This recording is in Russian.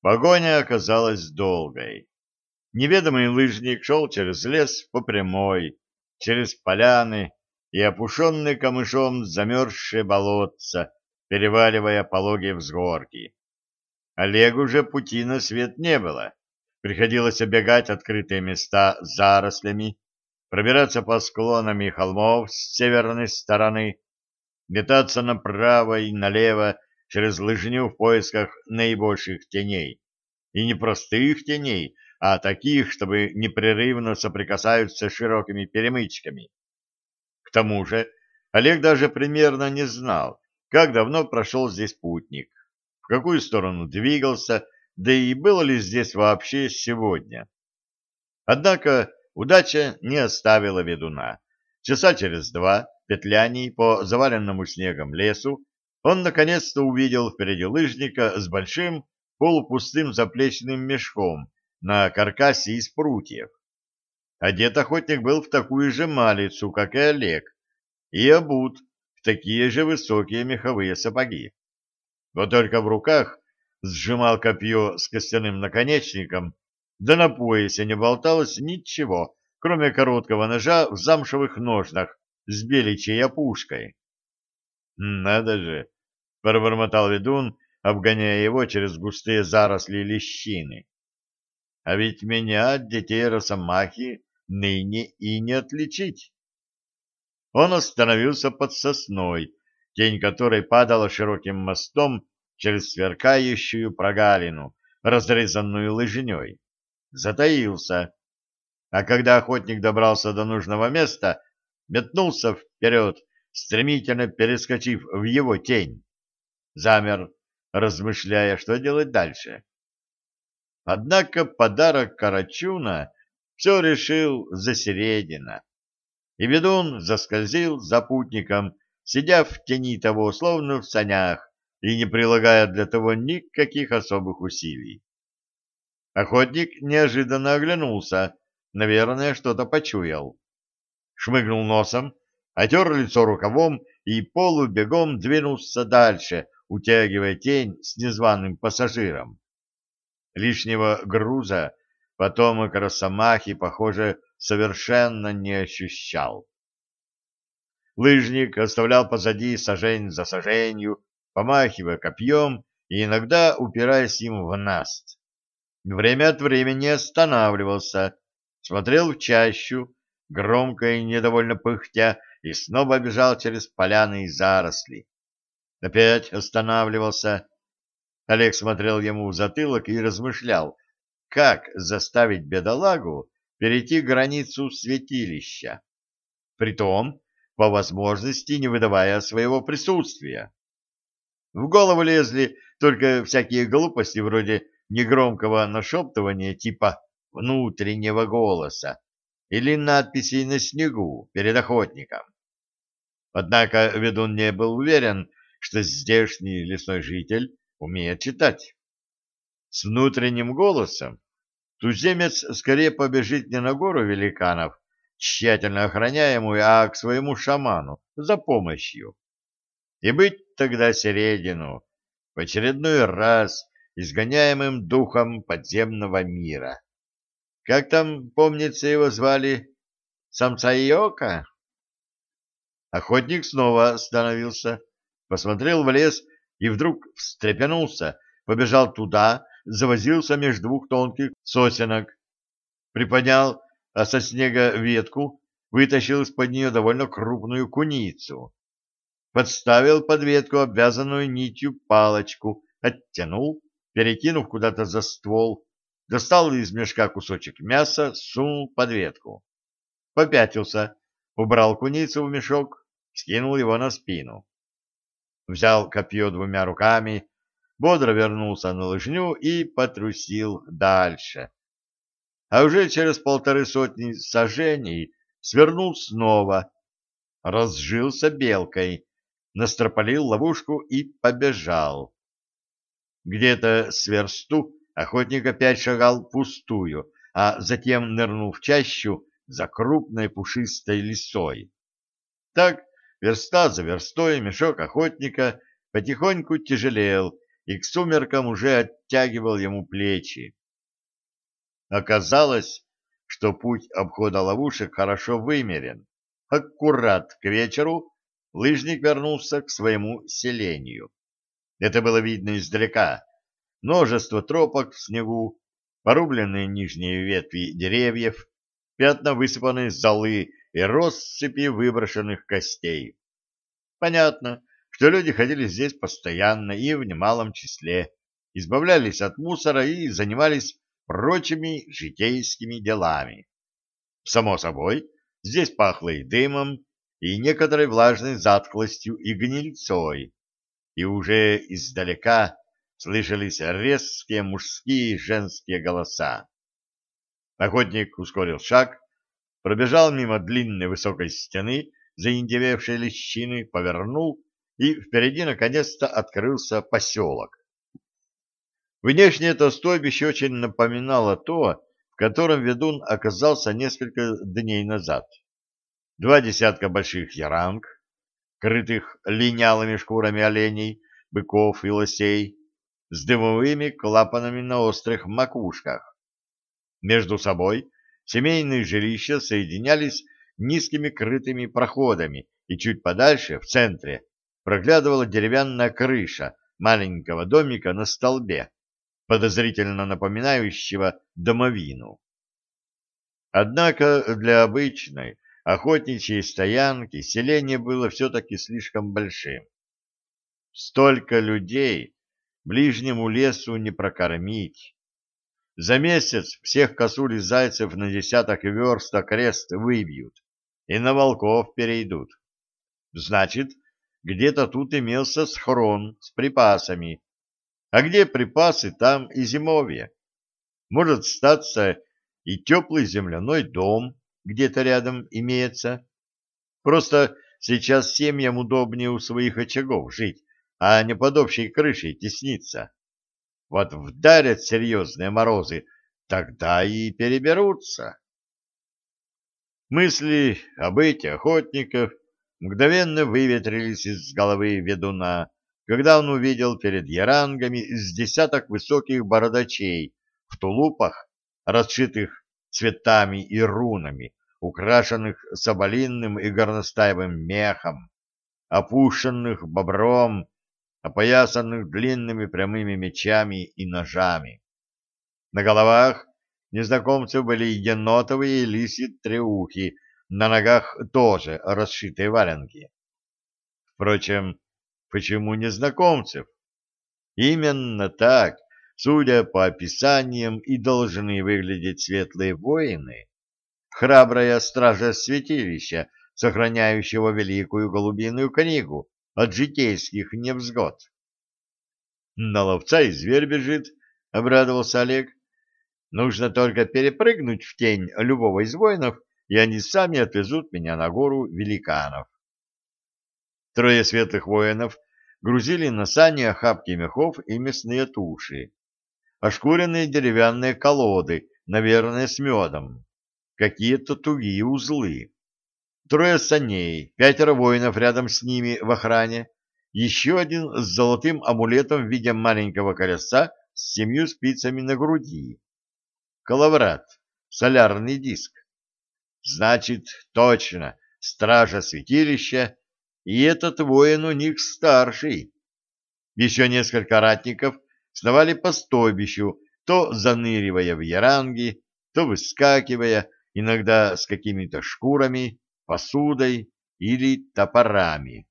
Погоня оказалась долгой. Неведомый лыжник шел через лес по прямой, через поляны и опушенные камышом замерзшие болотца, переваливая пологие взгорки. Олегу же пути на свет не было. Приходилось обегать открытые места зарослями, пробираться по склонам и холмов с северной стороны, метаться направо и налево через лыжню в поисках наибольших теней. И не простых теней, а таких, чтобы непрерывно соприкасаются с широкими перемычками. К тому же Олег даже примерно не знал, как давно прошел здесь путник, в какую сторону двигался, да и было ли здесь вообще сегодня. Однако удача не оставила ведуна. Часа через два, петляний по заваленному снегом лесу, он наконец-то увидел впереди лыжника с большим полупустым заплечным мешком на каркасе из прутьев. Одет охотник был в такую же малицу, как и Олег, и обут в такие же высокие меховые сапоги. Вот только в руках сжимал копье с костяным наконечником, да на поясе не болталось ничего, кроме короткого ножа в замшевых ножнах с беличьей опушкой. «Надо же!» — пробормотал ведун, обгоняя его через густые заросли лещины. «А ведь меня от детей Росомахи ныне и не отличить!» Он остановился под сосной, тень которой падала широким мостом через сверкающую прогалину, разрезанную лыжней. Затаился. А когда охотник добрался до нужного места, метнулся вперед, стремительно перескочив в его тень. Замер, размышляя, что делать дальше. Однако подарок Карачуна все решил за середина. И ведун заскользил за путником, сидя в тени того, словно в санях, и не прилагая для того никаких особых усилий. Охотник неожиданно оглянулся, наверное, что-то почуял. Шмыгнул носом, отер лицо рукавом и полубегом двинулся дальше, утягивая тень с незваным пассажиром. Лишнего груза потомок Росомахи, похоже, совершенно не ощущал. Лыжник оставлял позади сажень за саженью, помахивая копьем и иногда упираясь им в наст. Время от времени останавливался, смотрел в чащу, громко и недовольно пыхтя, и снова бежал через поляны и заросли. Опять останавливался. Олег смотрел ему в затылок и размышлял, как заставить бедолагу перейти границу святилища, притом, по возможности, не выдавая своего присутствия. В голову лезли только всякие глупости вроде негромкого нашептывания типа внутреннего голоса или надписей на снегу перед охотником. Однако ведун не был уверен, что здешний лесной житель умеет читать. С внутренним голосом туземец скорее побежит не на гору великанов, тщательно охраняемую, а к своему шаману за помощью. И быть тогда середину, в очередной раз изгоняемым духом подземного мира. Как там, помнится, его звали? Самца Йока? Охотник снова остановился, посмотрел в лес и вдруг встрепенулся, побежал туда, завозился между двух тонких сосенок, приподнял а со снега ветку, вытащил из-под нее довольно крупную куницу, подставил под ветку обвязанную нитью палочку, оттянул, перекинув куда-то за ствол, достал из мешка кусочек мяса, сунул под ветку. Попятился, убрал куницу в мешок, скинул его на спину. Взял копье двумя руками, бодро вернулся на лыжню и потрусил дальше. А уже через полторы сотни сажений свернул снова, разжился белкой, настропалил ловушку и побежал. Где-то с версту охотник опять шагал пустую, а затем нырнул в чащу за крупной пушистой лисой. Так, верста за верстой, мешок охотника потихоньку тяжелел, и к сумеркам уже оттягивал ему плечи. Оказалось, что путь обхода ловушек хорошо вымерен. Аккурат к вечеру лыжник вернулся к своему селению. Это было видно издалека. Множество тропок в снегу, порубленные нижние ветви деревьев, пятна высыпанной золы и россыпи выброшенных костей. Понятно, что люди ходили здесь постоянно и в немалом числе, избавлялись от мусора и занимались прочими житейскими делами. Само собой, здесь пахло и дымом, и некоторой влажной затхлостью и гнильцой, и уже издалека слышались резкие мужские и женские голоса. Охотник ускорил шаг, пробежал мимо длинной высокой стены, заиндевевшей лещины, повернул, и впереди наконец-то открылся поселок. Внешне это стойбище очень напоминало то, в котором ведун оказался несколько дней назад. Два десятка больших яранг, крытых линялыми шкурами оленей, быков и лосей, с дымовыми клапанами на острых макушках. Между собой семейные жилища соединялись низкими крытыми проходами, и чуть подальше, в центре, проглядывала деревянная крыша маленького домика на столбе, подозрительно напоминающего домовину. Однако для обычной охотничьей стоянки селение было все-таки слишком большим. Столько людей ближнему лесу не прокормить. За месяц всех косуль и зайцев на десяток верст окрест выбьют и на волков перейдут. Значит, где-то тут имелся схрон с припасами, а где припасы, там и зимовье. Может статься и теплый земляной дом где-то рядом имеется. Просто сейчас семьям удобнее у своих очагов жить, а не под общей крышей тесниться. Вот вдарят серьезные морозы, тогда и переберутся. Мысли о быте охотников мгновенно выветрились из головы ведуна, когда он увидел перед ярангами с десяток высоких бородачей в тулупах, расшитых цветами и рунами, украшенных соболинным и горностаевым мехом, опущенных бобром, опоясанных длинными прямыми мечами и ножами. На головах незнакомцев были енотовые и лисьи треухи, на ногах тоже расшитые валенки. Впрочем, Почему незнакомцев? Именно так, судя по описаниям, и должны выглядеть светлые воины, храбрая стража святилища, сохраняющего великую голубиную книгу от житейских невзгод. На ловца и зверь бежит, — обрадовался Олег. Нужно только перепрыгнуть в тень любого из воинов, и они сами отвезут меня на гору великанов. Трое светлых воинов грузили на сани охапки мехов и мясные туши, ошкуренные деревянные колоды, наверное, с медом, какие-то тугие узлы. Трое саней, пятеро воинов рядом с ними в охране, еще один с золотым амулетом в виде маленького колеса с семью спицами на груди. Коловрат, солярный диск. Значит, точно, стража святилища и этот воин у них старший. Еще несколько ратников сновали по стойбищу, то заныривая в яранги, то выскакивая, иногда с какими-то шкурами, посудой или топорами.